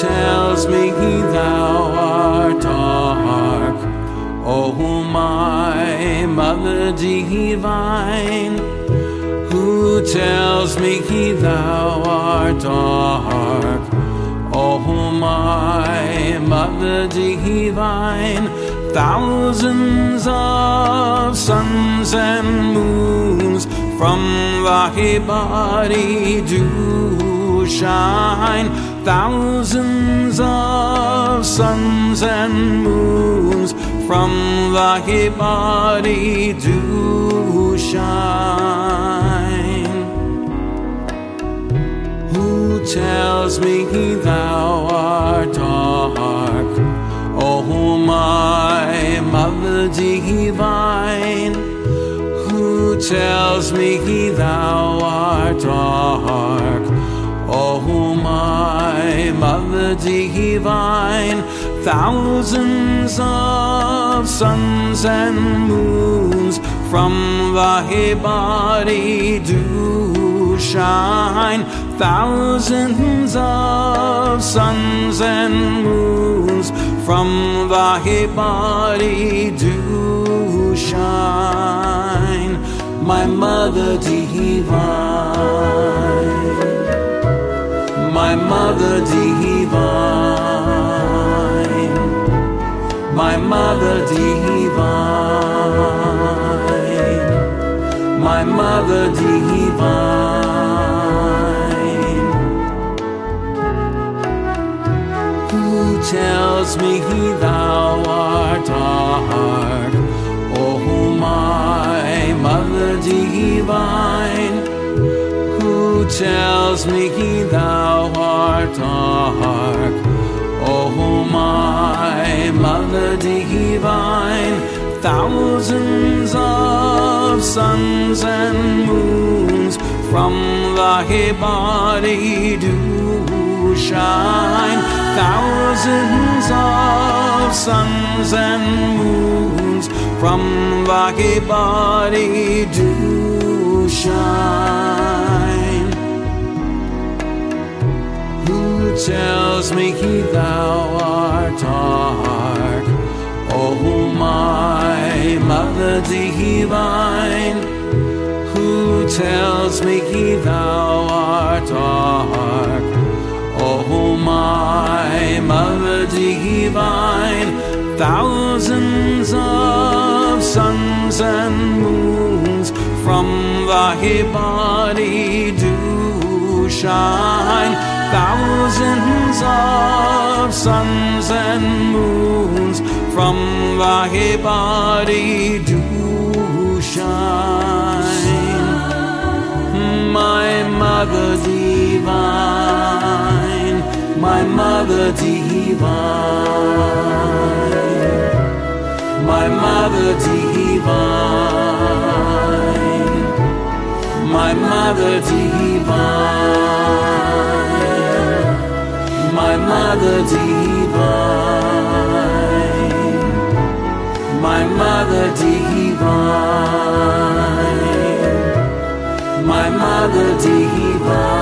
tells me he thou art dark. Oh, my mother divine, who tells me he thou art dark. Oh, my mother divine, thousands of suns and moons from thy body do shine. Thousands of suns and moons from thy body do shine. Who tells me thou art dark? Oh, my mother divine, who tells me thou art dark? Divine, thousands of suns and moons from thy body do shine. Thousands of suns and moons from thy body do shine. My mother divine, my mother divine, divine, my mother divine. Who tells me thou art dark? Oh, my mother divine, who tells me thou art dark? My mother divine, thousands of suns and moons from thy body do shine. Thousands of suns and moons from thy body do shine. Who tells me thou dark? Oh, my mother divine, who tells me thou art dark? Oh, my mother divine, thousands of suns and moons from thy body do shine. Suns and moons from thy body do shine. My mother divine, my mother divine, my mother divine, my mother divine, my mother divine, my mother divine, my mother divine,